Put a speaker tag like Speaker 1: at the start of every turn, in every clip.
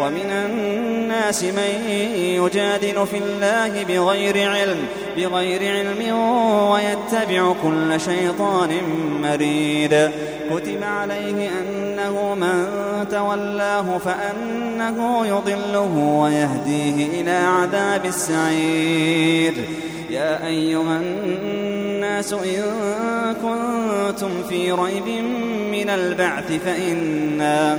Speaker 1: ومن الناس من يجادل في الله بغير علم بغير علم ويتبع كل شيطان مريد. كتب عليه أنه من تولاه فأنه يضله ويهديه إلى عذاب السعير. يا أيها الناس إن كنتم في ريب من البعث فإنا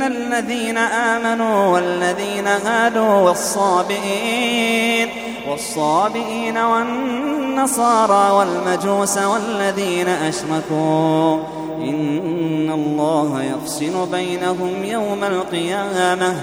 Speaker 1: إن الذين آمنوا والذين هادوا والصابئين والصابئين والنصارى والمجوس والذين أشركوا إن الله يفصل بينهم يوم القيامة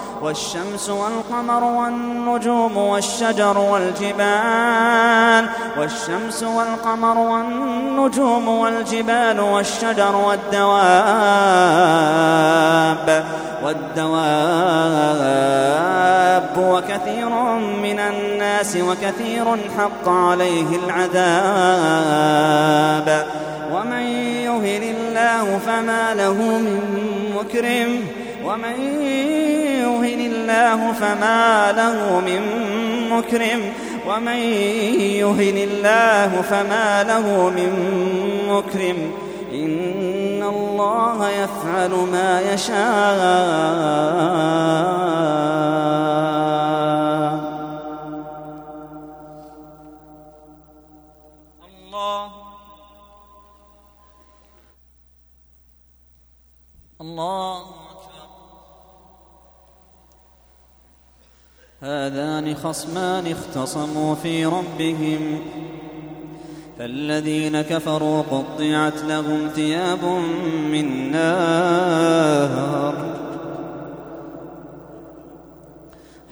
Speaker 1: والشمس والقمر والنجوم والشجر والجبال والشمس والقمر والنجوم والجبال والشجر والدواب والدواب وكثير من الناس وكثير حق عليه العذاب ومن يهن الله فما له من مكرم ومن يهن الله فما له من مكرم. ومن يهن الله فما له من مكرم. إن الله يفعل ما يشاء. الله. الله. هذان خصمان اختصموا في ربهم. فالذين كفروا قطعت لهم ثياب من نار.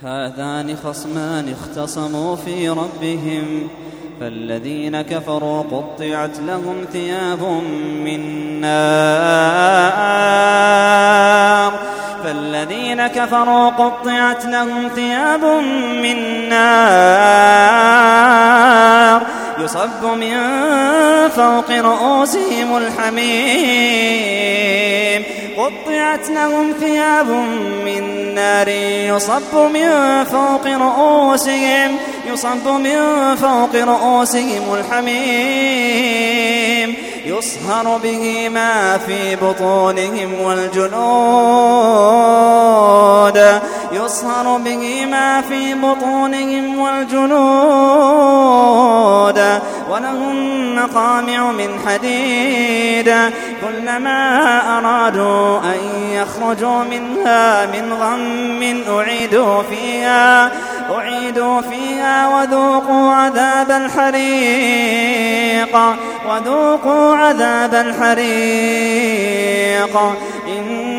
Speaker 1: هذان خصمان اختصموا في ربهم. فالذين كفروا قطعت لهم ثياب من نار. فالذين كفروا قطعت لهم ثياب من نار يصب من فوق رؤوسهم الحميم قطعت لهم ثياب من نار يصب من فوق رؤوسهم يصب من فوق رؤوسهم الحميم يصهر به ما في بطونهم والجنود يصهر به ما في بطونهم والجنود ولهم مقامع من حديد. كلما أرادوا أن يخرجوا منها من غم أعيدوا فيها أعيدوا فيها وذوقوا عذاب الحريق وذوقوا عذاب الحريق. إن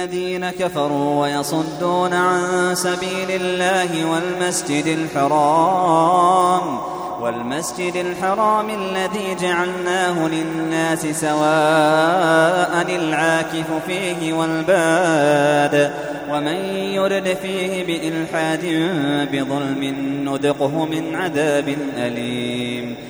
Speaker 1: الذين كفروا ويصدون عن سبيل الله والمسجد الحرام والمسجد الحرام الذي جعلناه للناس سواء العاكف فيه والباد ومن يرد فيه بإلحاد بظلم نذقه من عذاب أليم.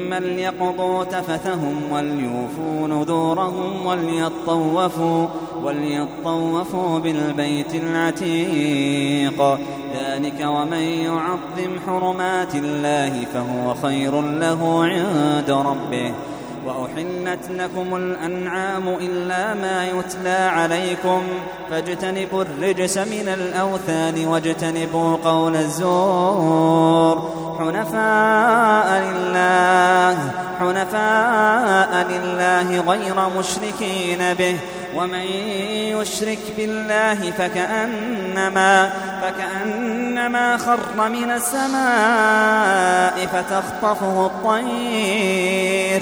Speaker 1: ليقضوا تفثهم وليوفوا نذورهم وليطوفوا وليطوفوا بالبيت العتيق ذلك ومن يعظم حرمات الله فهو خير له عند ربه وأحلت لكم الأنعام إلا ما يتلى عليكم فاجتنبوا الرجس من الأوثان واجتنبوا قول الزور حنفاء لله حنفاء لله غير مشركين به ومن يشرك بالله فكأنما فكأنما خر من السماء فتخطفه الطير.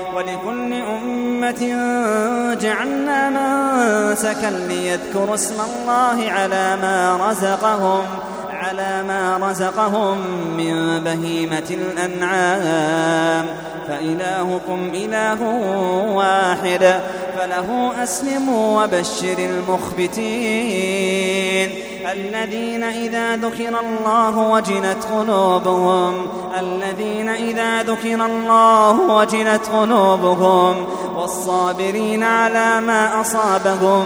Speaker 1: ولكل أمة جعلنا منسكا ليذكروا اسم الله على ما رزقهم. على ما رزقهم من بهيمة الأنعام. فإلهكم إله واحد فله أسلموا وبشر المخبتين. الذين إذا ذكر الله وجلت قلوبهم الذين إذا ذكر الله وجلت قلوبهم والصابرين على ما أصابهم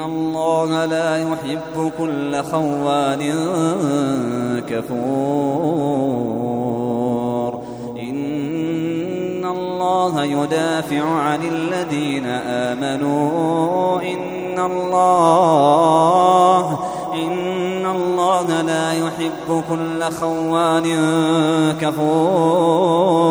Speaker 1: الله لا يحب كل خوان كفور إن الله يدافع عن الذين آمنوا إن الله إن الله لا يحب كل خوان كفور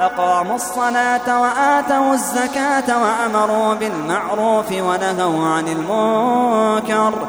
Speaker 1: أقاموا الصلاة وآتوا الزكاة وأمروا بالمعروف ونهوا عن المنكر.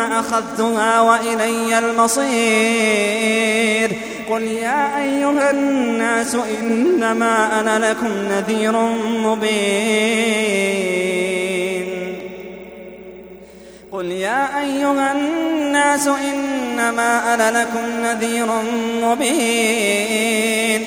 Speaker 1: أخذتها وإلي المصير. قل يا أيها الناس إنما أنا لكم نذير مبين. قل يا أيها الناس إنما أنا لكم نذير مبين.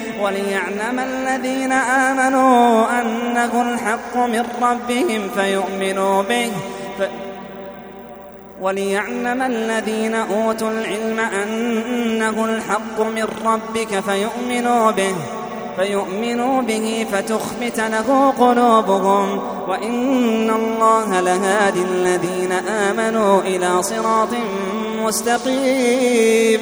Speaker 1: وليعلم الذين آمنوا أنه الحق من ربهم فيؤمنوا به. ف... وليعلم الذين أوتوا العلم أنه الحق من ربك فيؤمنوا به. فيؤمنوا به فتخبت له قلوبهم. وإن الله لهادي الذين آمنوا إلى صراط مستقيم.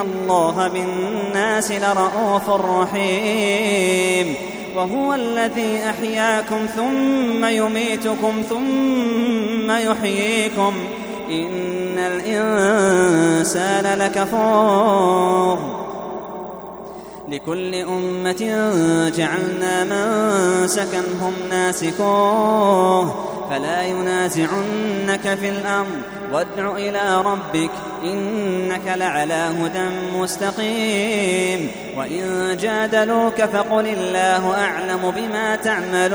Speaker 1: الله بالناس لرؤوف رحيم. وهو الذي أحياكم ثم يميتكم ثم يحييكم. إن الإنسان لكفور. لكل أمة جعلنا من سكنهم ناسكوه. فلا ينازعنك في الأمر. وادع إلى ربك. إنك لعلى هدى مستقيم. وإن جادلوك فقل الله أعلم بما تعملون.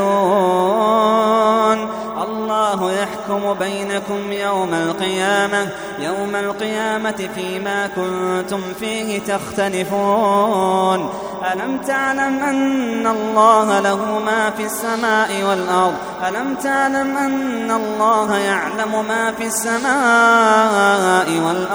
Speaker 1: الله يحكم بينكم يوم القيامة يوم القيامة فيما كنتم فيه تختلفون. ألم تعلم أن الله له ما في السماء والأرض؟ ألم تعلم أن الله يعلم ما في السماء والأرض؟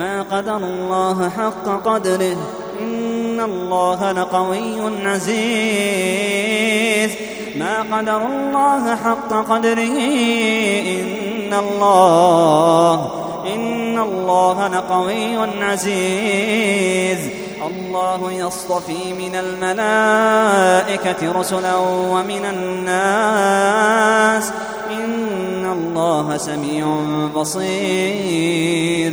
Speaker 1: ما قدر الله حق قدره. إن الله لقوي عزيز. ما قدر الله حق قدره. إن الله إن الله لقوي عزيز. الله يصطفي من الملائكة رسلا ومن الناس. إن الله سميع بصير.